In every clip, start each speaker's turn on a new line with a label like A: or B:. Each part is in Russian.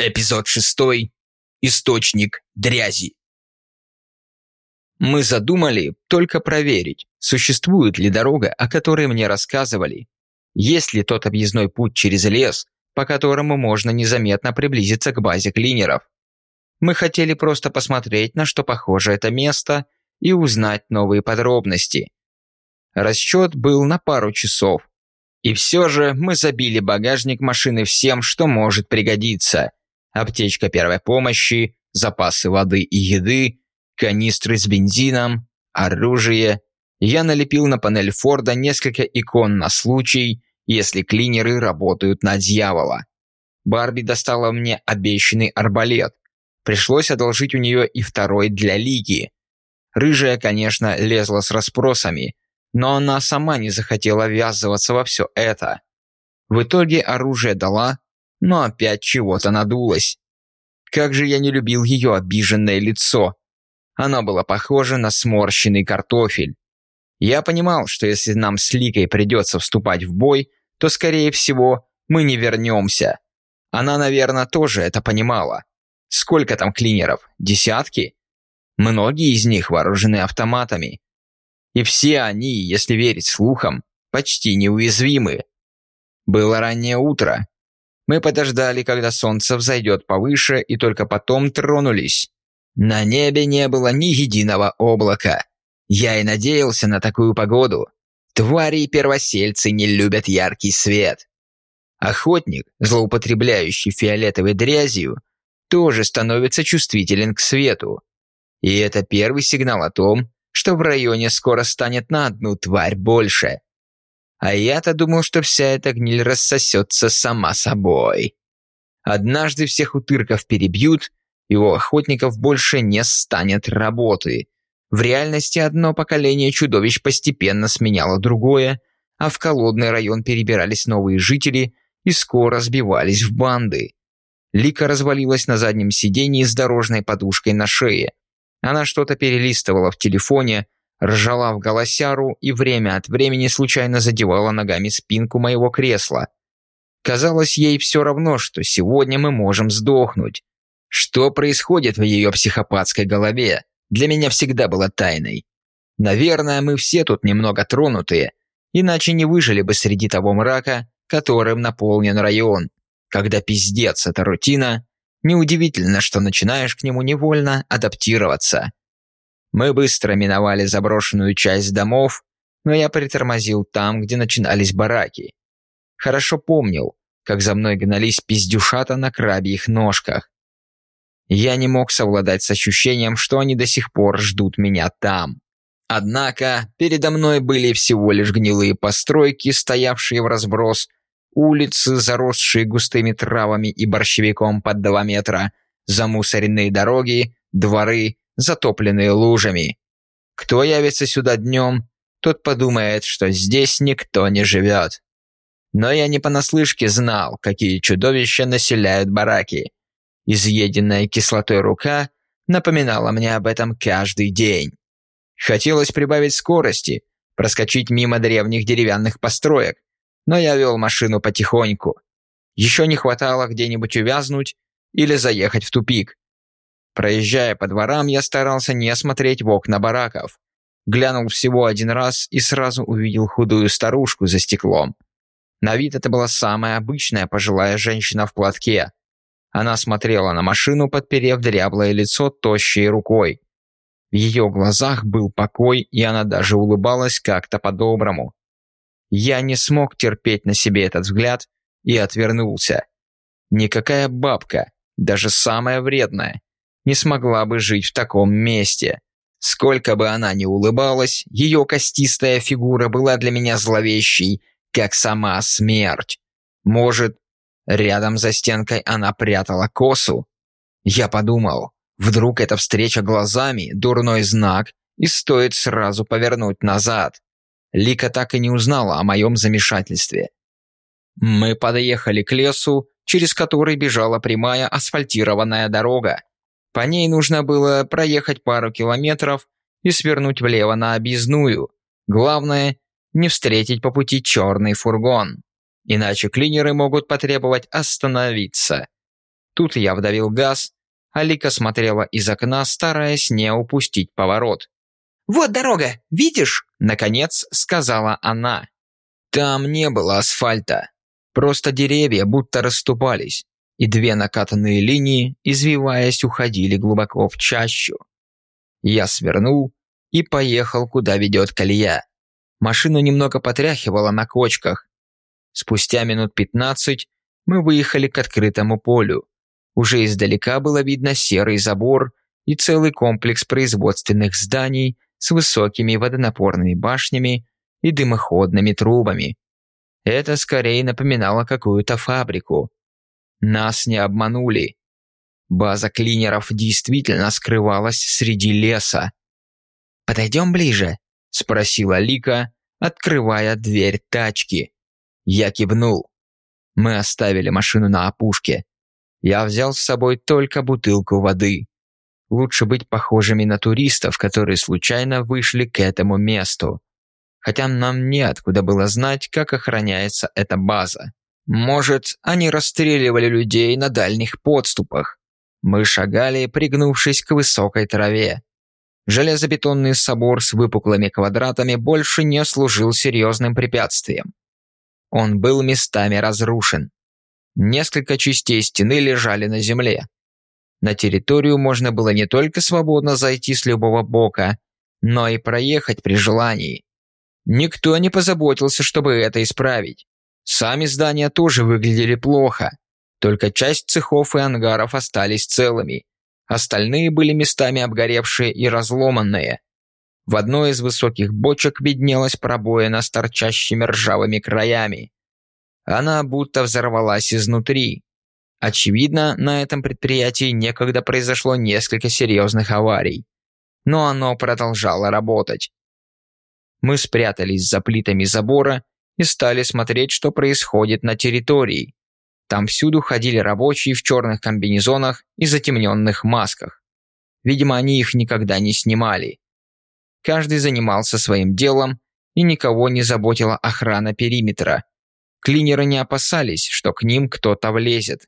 A: Эпизод шестой. Источник дрязи. Мы задумали только проверить, существует ли дорога, о которой мне рассказывали. Есть ли тот объездной путь через лес, по которому можно незаметно приблизиться к базе клинеров. Мы хотели просто посмотреть, на что похоже это место, и узнать новые подробности. Расчет был на пару часов. И все же мы забили багажник машины всем, что может пригодиться – аптечка первой помощи, запасы воды и еды, канистры с бензином, оружие. Я налепил на панель Форда несколько икон на случай, если клинеры работают на дьявола. Барби достала мне обещанный арбалет. Пришлось одолжить у нее и второй для Лиги. Рыжая, конечно, лезла с расспросами, но она сама не захотела ввязываться во все это. В итоге оружие дала, но опять чего-то надулась. Как же я не любил ее обиженное лицо. Оно было похоже на сморщенный картофель. Я понимал, что если нам с Ликой придется вступать в бой, то, скорее всего, мы не вернемся. Она, наверное, тоже это понимала. Сколько там клинеров? Десятки? Многие из них вооружены автоматами. И все они, если верить слухам, почти неуязвимы. Было раннее утро, мы подождали, когда солнце взойдет повыше, и только потом тронулись. На небе не было ни единого облака. Я и надеялся на такую погоду. Твари и первосельцы не любят яркий свет. Охотник, злоупотребляющий фиолетовой дрязью, тоже становится чувствителен к свету. И это первый сигнал о том, что в районе скоро станет на одну тварь больше. А я-то думал, что вся эта гниль рассосется сама собой. Однажды всех утырков перебьют, и у охотников больше не станет работы. В реальности одно поколение чудовищ постепенно сменяло другое, а в колодный район перебирались новые жители и скоро сбивались в банды. Лика развалилась на заднем сиденье с дорожной подушкой на шее. Она что-то перелистывала в телефоне, ржала в голосяру и время от времени случайно задевала ногами спинку моего кресла. Казалось ей все равно, что сегодня мы можем сдохнуть. Что происходит в ее психопатской голове, для меня всегда было тайной. Наверное, мы все тут немного тронутые, иначе не выжили бы среди того мрака, которым наполнен район. Когда пиздец – это рутина, неудивительно, что начинаешь к нему невольно адаптироваться. Мы быстро миновали заброшенную часть домов, но я притормозил там, где начинались бараки. Хорошо помнил, как за мной гнались пиздюшата на крабьих ножках. Я не мог совладать с ощущением, что они до сих пор ждут меня там. Однако передо мной были всего лишь гнилые постройки, стоявшие в разброс, улицы, заросшие густыми травами и борщевиком под два метра, замусоренные дороги, дворы, затопленные лужами. Кто явится сюда днем, тот подумает, что здесь никто не живет. Но я не понаслышке знал, какие чудовища населяют бараки. Изъеденная кислотой рука напоминала мне об этом каждый день. Хотелось прибавить скорости, проскочить мимо древних деревянных построек, но я вел машину потихоньку. Еще не хватало где-нибудь увязнуть или заехать в тупик. Проезжая по дворам, я старался не смотреть в окна бараков. Глянул всего один раз и сразу увидел худую старушку за стеклом. На вид это была самая обычная пожилая женщина в платке. Она смотрела на машину, подперев дряблое лицо тощей рукой. В ее глазах был покой, и она даже улыбалась как-то по-доброму. Я не смог терпеть на себе этот взгляд и отвернулся. Никакая бабка, даже самая вредная, не смогла бы жить в таком месте. Сколько бы она ни улыбалась, ее костистая фигура была для меня зловещей, как сама смерть. Может, рядом за стенкой она прятала косу? Я подумал, вдруг эта встреча глазами – дурной знак, и стоит сразу повернуть назад. Лика так и не узнала о моем замешательстве. Мы подъехали к лесу, через который бежала прямая асфальтированная дорога, по ней нужно было проехать пару километров и свернуть влево на объездную. Главное, не встретить по пути черный фургон. Иначе клинеры могут потребовать остановиться. Тут я вдавил газ, а Лика смотрела из окна, стараясь не упустить поворот.
B: «Вот дорога, видишь?»
A: – наконец сказала она. Там не было асфальта, просто деревья будто расступались, и две накатанные линии, извиваясь, уходили глубоко в чащу. Я свернул и поехал, куда ведет колея. Машину немного потряхивало на кочках. Спустя минут пятнадцать мы выехали к открытому полю. Уже издалека было видно серый забор и целый комплекс производственных зданий с высокими водонапорными башнями и дымоходными трубами. Это скорее напоминало какую-то фабрику. Нас не обманули. База клинеров действительно скрывалась среди леса.
B: «Подойдем ближе?» – спросила Лика, открывая дверь тачки.
A: Я кивнул. Мы оставили машину на опушке. Я взял с собой только бутылку воды. Лучше быть похожими на туристов, которые случайно вышли к этому месту. Хотя нам неоткуда было знать, как охраняется эта база. Может, они расстреливали людей на дальних подступах. Мы шагали, пригнувшись к высокой траве. Железобетонный собор с выпуклыми квадратами больше не служил серьезным препятствием. Он был местами разрушен. Несколько частей стены лежали на земле. На территорию можно было не только свободно зайти с любого бока, но и проехать при желании. Никто не позаботился, чтобы это исправить. Сами здания тоже выглядели плохо. Только часть цехов и ангаров остались целыми. Остальные были местами обгоревшие и разломанные. В одной из высоких бочек виднелась пробоина с торчащими ржавыми краями. Она будто взорвалась изнутри. Очевидно, на этом предприятии некогда произошло несколько серьезных аварий. Но оно продолжало работать. Мы спрятались за плитами забора и стали смотреть, что происходит на территории. Там всюду ходили рабочие в черных комбинезонах и затемненных масках. Видимо, они их никогда не снимали. Каждый занимался своим делом, и никого не заботила охрана периметра. Клинеры не опасались, что к ним кто-то влезет.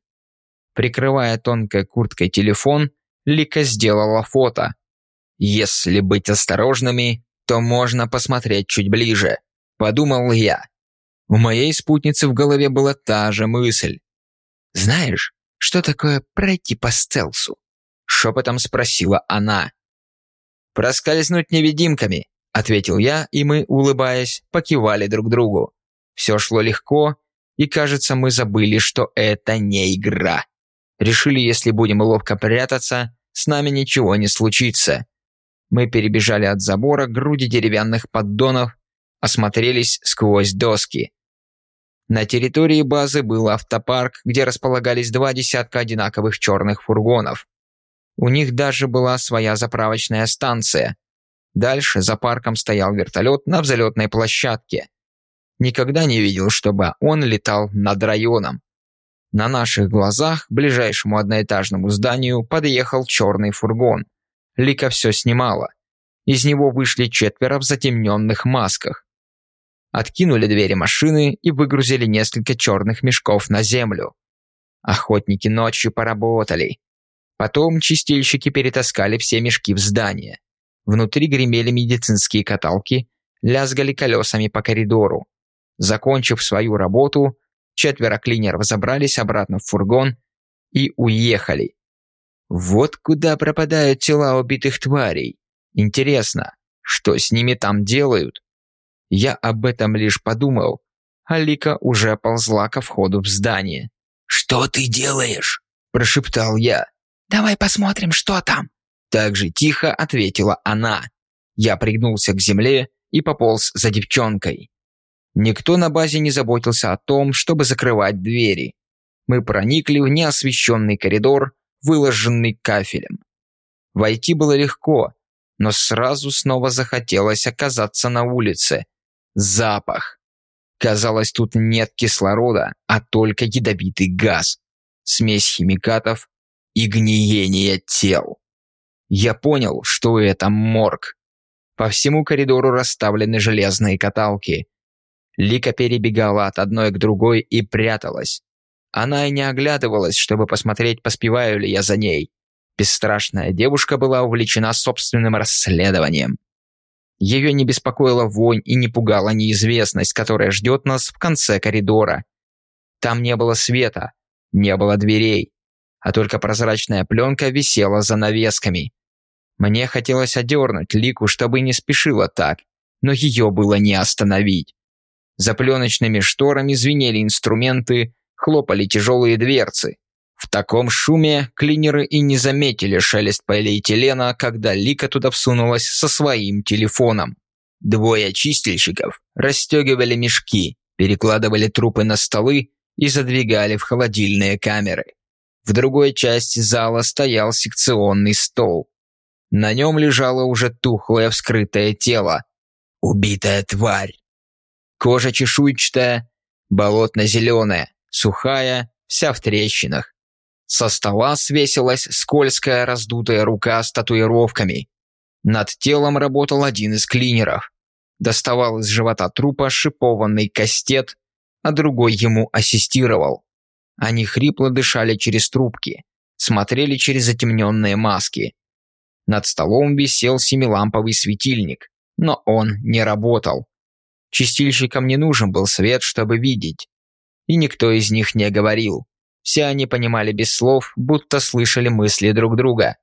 A: Прикрывая тонкой курткой телефон, Лика сделала фото. Если быть осторожными, то можно посмотреть чуть ближе, подумал я. У моей спутницы в голове была та же мысль.
B: «Знаешь, что такое пройти по стелсу?»
A: Шепотом спросила она. «Проскользнуть невидимками», — ответил я, и мы, улыбаясь, покивали друг другу. Все шло легко, и, кажется, мы забыли, что это не игра. Решили, если будем ловко прятаться, с нами ничего не случится. Мы перебежали от забора к груди деревянных поддонов, осмотрелись сквозь доски. На территории базы был автопарк, где располагались два десятка одинаковых черных фургонов. У них даже была своя заправочная станция. Дальше за парком стоял вертолет на взлетной площадке. Никогда не видел, чтобы он летал над районом. На наших глазах к ближайшему одноэтажному зданию подъехал черный фургон. Лика все снимала. Из него вышли четверо в затемненных масках откинули двери машины и выгрузили несколько черных мешков на землю. Охотники ночью поработали. Потом чистильщики перетаскали все мешки в здание. Внутри гремели медицинские каталки, лязгали колесами по коридору. Закончив свою работу, четверо клинеров забрались обратно в фургон и уехали. Вот куда пропадают тела убитых тварей. Интересно, что с ними там делают? Я об этом лишь подумал. Алика уже ползла ко входу в здание.
B: «Что ты делаешь?»
A: – прошептал я.
B: «Давай посмотрим, что там».
A: Так же тихо ответила она. Я пригнулся к земле и пополз за девчонкой. Никто на базе не заботился о том, чтобы закрывать двери. Мы проникли в неосвещенный коридор, выложенный кафелем. Войти было легко, но сразу снова захотелось оказаться на улице, Запах. Казалось, тут нет кислорода, а только ядовитый газ. Смесь химикатов и гниение тел. Я понял, что это морг. По всему коридору расставлены железные каталки. Лика перебегала от одной к другой и пряталась. Она и не оглядывалась, чтобы посмотреть, поспеваю ли я за ней. Бесстрашная девушка была увлечена собственным расследованием. Ее не беспокоила вонь и не пугала неизвестность, которая ждет нас в конце коридора. Там не было света, не было дверей, а только прозрачная пленка висела за навесками. Мне хотелось одернуть Лику, чтобы не спешила так, но ее было не остановить. За пленочными шторами звенели инструменты, хлопали тяжелые дверцы. В таком шуме клинеры и не заметили шелест полиэтилена, когда Лика туда всунулась со своим телефоном. Двое чистильщиков расстегивали мешки, перекладывали трупы на столы и задвигали в холодильные камеры. В другой части зала стоял секционный стол. На нем лежало уже тухлое вскрытое тело. Убитая тварь. Кожа чешуйчатая, болотно-зеленая, сухая, вся в трещинах. Со стола свесилась скользкая раздутая рука с татуировками. Над телом работал один из клинеров. Доставал из живота трупа шипованный кастет, а другой ему ассистировал. Они хрипло дышали через трубки, смотрели через затемненные маски. Над столом висел семиламповый светильник, но он не работал. Чистильщикам не нужен был свет, чтобы видеть. И никто из них не говорил. Все они понимали без слов, будто слышали мысли друг друга.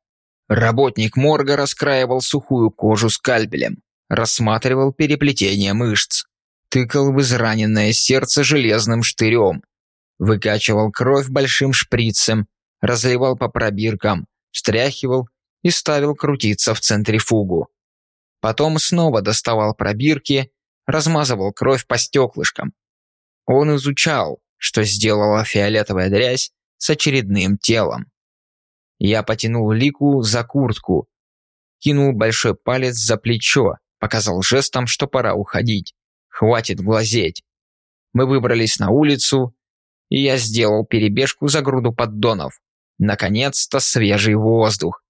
A: Работник морга раскраивал сухую кожу скальпелем, рассматривал переплетение мышц, тыкал в израненное сердце железным штырем, выкачивал кровь большим шприцем, разливал по пробиркам, встряхивал и ставил крутиться в центрифугу. Потом снова доставал пробирки, размазывал кровь по стеклышкам. Он изучал, что сделала фиолетовая дрязь с очередным телом. Я потянул Лику за куртку, кинул большой палец за плечо, показал жестом, что пора уходить. Хватит глазеть. Мы выбрались на улицу, и я сделал перебежку за груду поддонов. Наконец-то свежий воздух.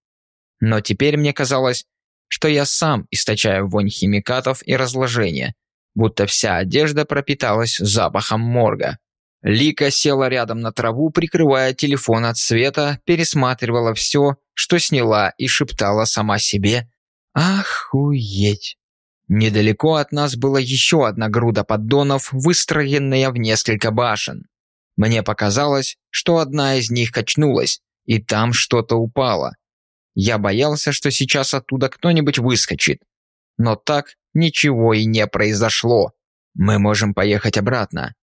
A: Но теперь мне казалось, что я сам источаю вонь химикатов и разложения, будто вся одежда пропиталась запахом морга. Лика села рядом на траву, прикрывая телефон от света, пересматривала все, что сняла, и шептала сама себе «Охуеть!». Недалеко от нас была еще одна груда поддонов, выстроенная в несколько башен. Мне показалось, что одна из них качнулась, и там что-то упало. Я боялся, что сейчас оттуда кто-нибудь выскочит. Но так ничего и не произошло. Мы можем поехать обратно.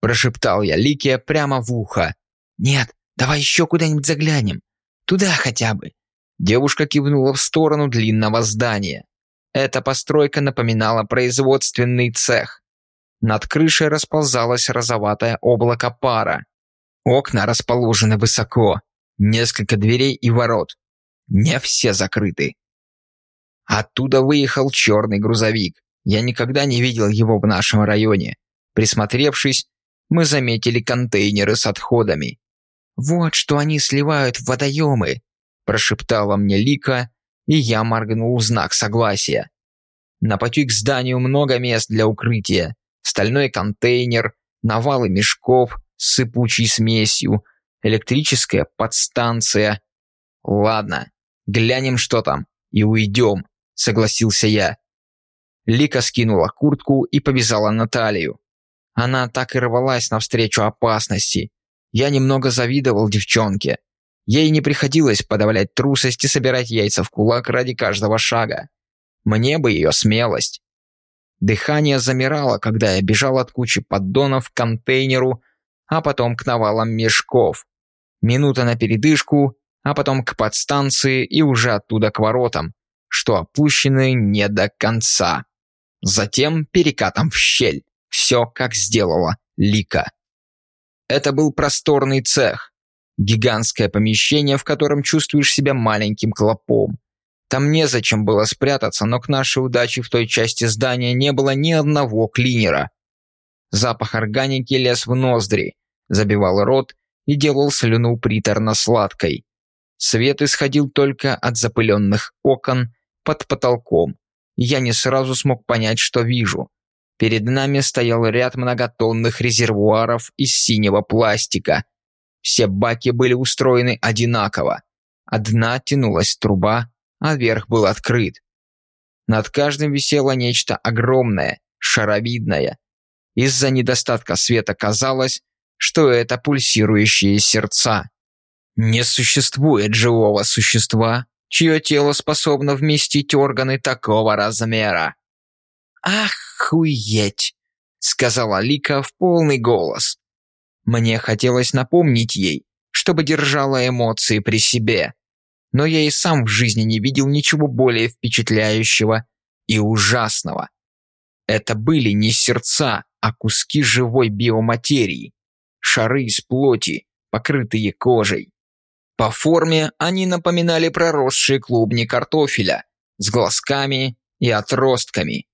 A: Прошептал я Лике прямо в ухо. «Нет, давай еще куда-нибудь заглянем. Туда хотя бы». Девушка кивнула в сторону длинного здания. Эта постройка напоминала производственный цех. Над крышей расползалось розоватое облако пара. Окна расположены высоко. Несколько дверей и ворот. Не все закрыты. Оттуда выехал черный грузовик. Я никогда не видел его в нашем районе. Присмотревшись, мы заметили контейнеры с отходами. «Вот что они сливают в водоемы», – прошептала мне Лика, и я моргнул в знак согласия. На пути к зданию много мест для укрытия. Стальной контейнер, навалы мешков с сыпучей смесью, электрическая подстанция. Ладно, глянем, что там, и уйдем, согласился я. Лика скинула куртку и побежала на талию. Она так и рвалась навстречу опасности. Я немного завидовал девчонке. Ей не приходилось подавлять трусость и собирать яйца в кулак ради каждого шага. Мне бы ее смелость. Дыхание замирало, когда я бежал от кучи поддонов к контейнеру, а потом к навалам мешков. Минута на передышку, а потом к подстанции и уже оттуда к воротам, что опущены не до конца. Затем перекатом в щель. Все, как сделала Лика. Это был просторный цех. Гигантское помещение, в котором чувствуешь себя маленьким клопом. Там незачем было спрятаться, но к нашей удаче в той части здания не было ни одного клинера. Запах органики лез в ноздри, забивал рот и делал слюну приторно-сладкой. Свет исходил только от запыленных окон под потолком. Я не сразу смог понять, что вижу. Перед нами стоял ряд многотонных резервуаров из синего пластика, Все баки были устроены одинаково. Одна тянулась труба, а верх был открыт. Над каждым висело нечто огромное, шаровидное. Из-за недостатка света казалось, что это пульсирующие сердца. Не существует живого существа, чье тело способно вместить органы такого размера. «Охуеть!» — сказала Лика в полный голос. Мне хотелось напомнить ей, чтобы держала эмоции при себе. Но я и сам в жизни не видел ничего более впечатляющего и ужасного. Это были не сердца, а куски живой биоматерии, шары из плоти, покрытые кожей. По форме они напоминали проросшие клубни картофеля с глазками и отростками.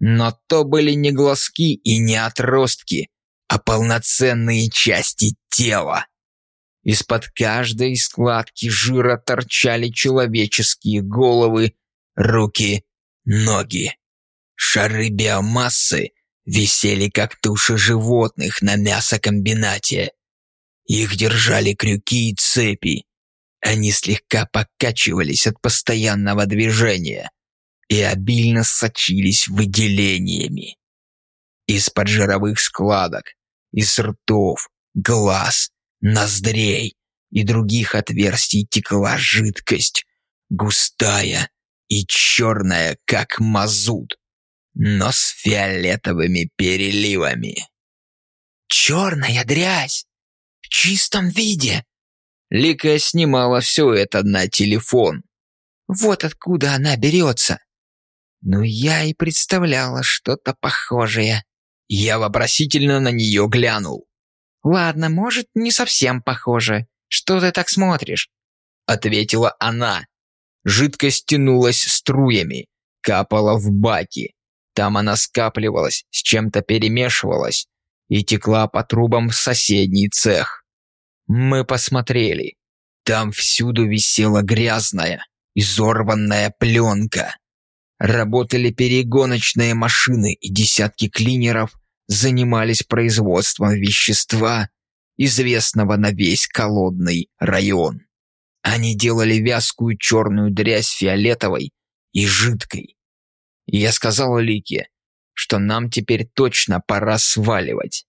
A: Но то были не глазки и не отростки, а полноценные части тела. Из-под каждой складки жира торчали человеческие головы, руки, ноги. Шары биомассы висели как туши животных на мясокомбинате. Их держали крюки и цепи. Они слегка покачивались от постоянного движения и обильно сочились выделениями. Из-под жировых складок, из ртов, глаз, ноздрей и других отверстий текла жидкость, густая и черная, как мазут, но с фиолетовыми переливами. «Черная дрязь!» чистом виде!» Лика снимала все это на телефон. Вот откуда она берется. Ну, я и представляла что-то похожее. Я вопросительно на нее глянул. «Ладно, может, не совсем похоже. Что ты так смотришь?» Ответила она. Жидкость тянулась струями, капала в баки. Там она скапливалась, с чем-то перемешивалась и текла по трубам в соседний цех. Мы посмотрели. Там всюду висела грязная, изорванная пленка. Работали перегоночные машины, и десятки клинеров занимались производством вещества, известного на весь колодный район. Они делали вязкую черную дрязь фиолетовой и жидкой. И я сказал Лике, что нам теперь точно пора сваливать.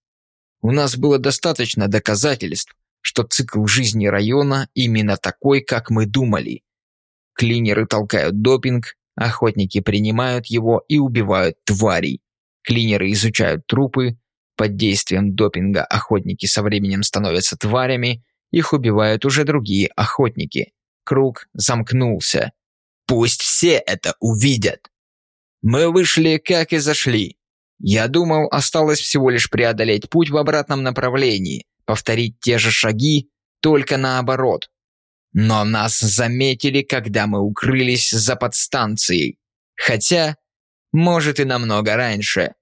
A: У нас было достаточно доказательств, что цикл жизни района именно такой, как мы думали. Клинеры толкают допинг, охотники принимают его и убивают тварей. Клинеры изучают трупы, под действием допинга охотники со временем становятся тварями, их убивают уже другие охотники. Круг замкнулся. Пусть все это увидят. Мы вышли, как и зашли. Я думал, осталось всего лишь преодолеть путь в обратном направлении, повторить те же шаги, только наоборот. Но нас заметили, когда мы укрылись за подстанцией. Хотя, может и намного раньше.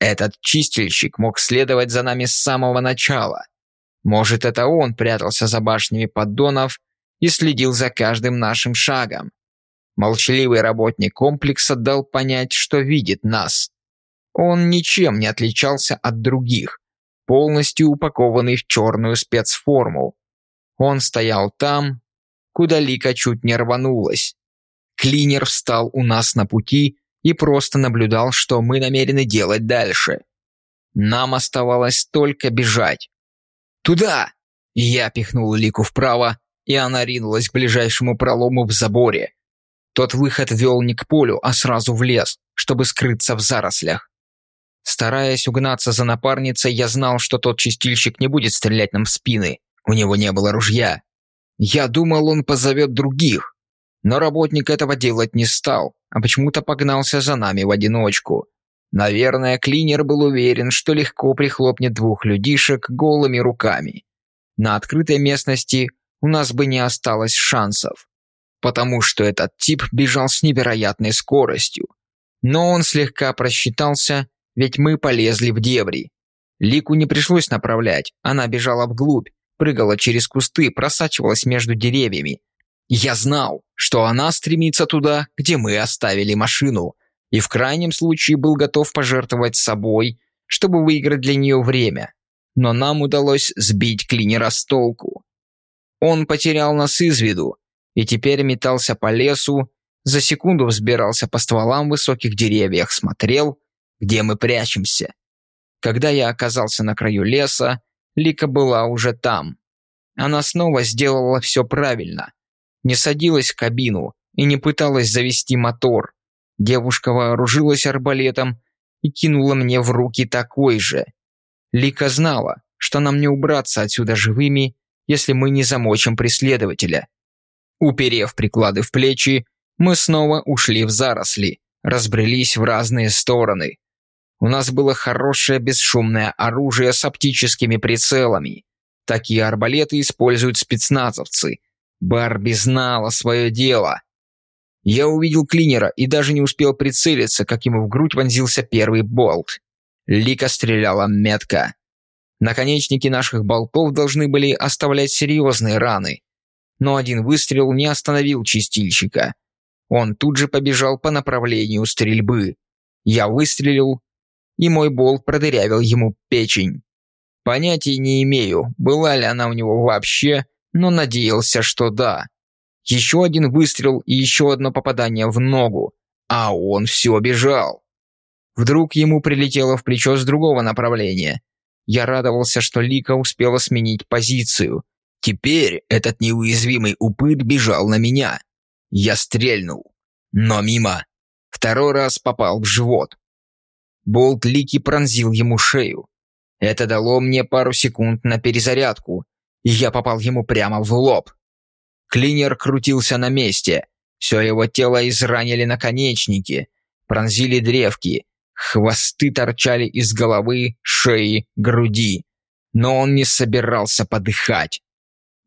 A: Этот чистильщик мог следовать за нами с самого начала. Может, это он прятался за башнями поддонов и следил за каждым нашим шагом. Молчаливый работник комплекса дал понять, что видит нас. Он ничем не отличался от других, полностью упакованный в черную спецформу. Он стоял там, куда Лика чуть не рванулась. Клинер встал у нас на пути и просто наблюдал, что мы намерены делать дальше. Нам оставалось только бежать. «Туда!» Я пихнул Лику вправо, и она ринулась к ближайшему пролому в заборе. Тот выход вел не к полю, а сразу в лес, чтобы скрыться в зарослях. Стараясь угнаться за напарницей, я знал, что тот чистильщик не будет стрелять нам в спины. У него не было ружья. Я думал, он позовет других. Но работник этого делать не стал, а почему-то погнался за нами в одиночку. Наверное, клинер был уверен, что легко прихлопнет двух людишек голыми руками. На открытой местности у нас бы не осталось шансов, потому что этот тип бежал с невероятной скоростью. Но он слегка просчитался ведь мы полезли в дебри. Лику не пришлось направлять, она бежала вглубь, прыгала через кусты, просачивалась между деревьями. Я знал, что она стремится туда, где мы оставили машину, и в крайнем случае был готов пожертвовать собой, чтобы выиграть для нее время. но нам удалось сбить клинера с толку. Он потерял нас из виду и теперь метался по лесу, за секунду взбирался по стволам высоких деревьях, смотрел, где мы прячемся. Когда я оказался на краю леса, Лика была уже там. Она снова сделала все правильно. Не садилась в кабину и не пыталась завести мотор. Девушка вооружилась арбалетом и кинула мне в руки такой же. Лика знала, что нам не убраться отсюда живыми, если мы не замочим преследователя. Уперев приклады в плечи, мы снова ушли в заросли, разбрелись в разные стороны. У нас было хорошее бесшумное оружие с оптическими прицелами. Такие арбалеты используют спецназовцы. Барби знала свое дело. Я увидел клинера и даже не успел прицелиться, как ему в грудь вонзился первый болт. Лика стреляла метко. Наконечники наших болтов должны были оставлять серьезные раны. Но один выстрел не остановил чистильщика. Он тут же побежал по направлению стрельбы. Я выстрелил, и мой болт продырявил ему печень. Понятия не имею, была ли она у него вообще, но надеялся, что да. Еще один выстрел и еще одно попадание в ногу, а он все бежал. Вдруг ему прилетело в плечо с другого направления. Я радовался, что Лика успела сменить позицию. Теперь этот неуязвимый упырь бежал на меня. Я стрельнул, но мимо. Второй раз попал в живот. Болт Лики пронзил ему шею. Это дало мне пару секунд на перезарядку, и я попал ему прямо в лоб. Клинер крутился на месте. Все его тело изранили наконечники, пронзили древки, хвосты торчали из головы, шеи, груди. Но он не собирался подыхать.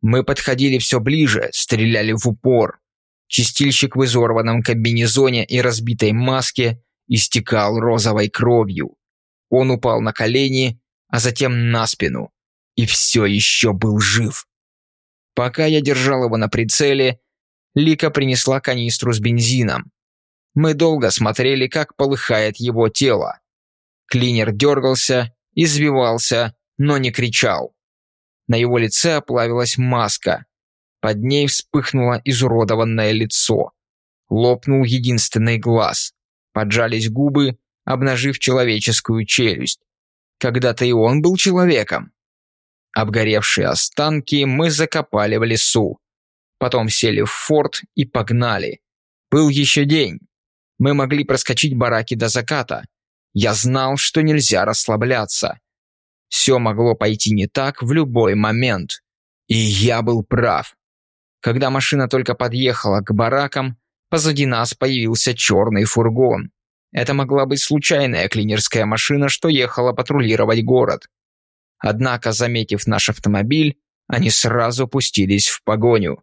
A: Мы подходили все ближе, стреляли в упор. Чистильщик в изорванном комбинезоне и разбитой маске истекал розовой кровью. Он упал на колени, а затем на спину. И все еще был жив. Пока я держал его на прицеле, Лика принесла канистру с бензином. Мы долго смотрели, как полыхает его тело. Клинер дергался, извивался, но не кричал. На его лице оплавилась маска. Под ней вспыхнуло изуродованное лицо. Лопнул единственный глаз. Поджались губы, обнажив человеческую челюсть. Когда-то и он был человеком. Обгоревшие останки мы закопали в лесу. Потом сели в форт и погнали. Был еще день. Мы могли проскочить бараки до заката. Я знал, что нельзя расслабляться. Все могло пойти не так в любой момент. И я был прав. Когда машина только подъехала к баракам, Позади нас появился черный фургон. Это могла быть случайная клинерская машина, что ехала патрулировать город. Однако, заметив наш автомобиль, они сразу пустились в погоню.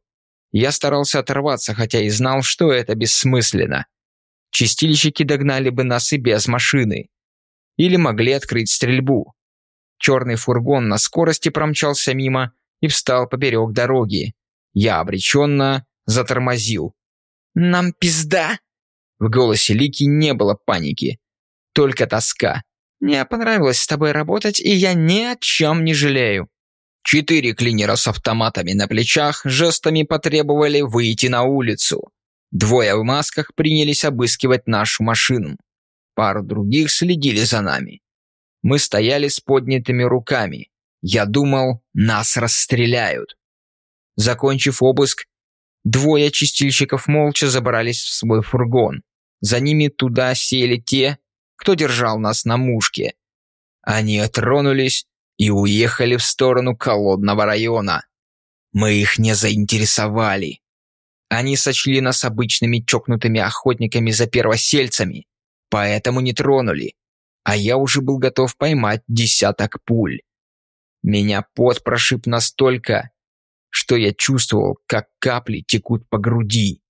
A: Я старался оторваться, хотя и знал, что это бессмысленно. Чистильщики догнали бы нас и без машины. Или могли открыть стрельбу. Черный фургон на скорости промчался мимо и встал поперек дороги. Я обреченно затормозил. «Нам пизда!» В голосе Лики не было паники, только тоска. «Мне понравилось с тобой работать, и я ни о чем не жалею». Четыре клинера с автоматами на плечах жестами потребовали выйти на улицу. Двое в масках принялись обыскивать нашу машину. Пару других следили за нами. Мы стояли с поднятыми руками. Я думал, нас расстреляют. Закончив обыск, Двое чистильщиков молча забрались в свой фургон. За ними туда сели те, кто держал нас на мушке. Они отронулись и уехали в сторону Колодного района. Мы их не заинтересовали. Они сочли нас обычными чокнутыми охотниками за первосельцами, поэтому не тронули. А я уже был готов поймать десяток пуль. Меня пот прошиб настолько, что я чувствовал, как капли текут по груди.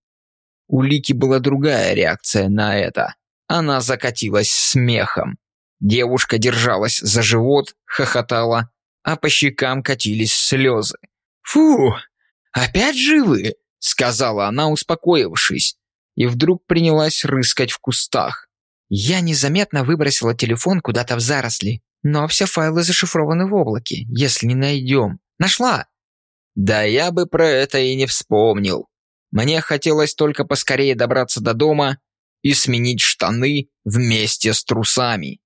A: У Лики была другая реакция на это. Она закатилась смехом. Девушка держалась за живот, хохотала, а по щекам катились слезы. «Фу, опять живы?» — сказала она, успокоившись, и вдруг принялась рыскать в кустах.
B: Я незаметно выбросила телефон куда-то в заросли. Но все файлы зашифрованы в облаке, если не найдем. Нашла!»
A: «Да я бы про это и не вспомнил. Мне хотелось только поскорее добраться до дома и сменить штаны вместе с трусами».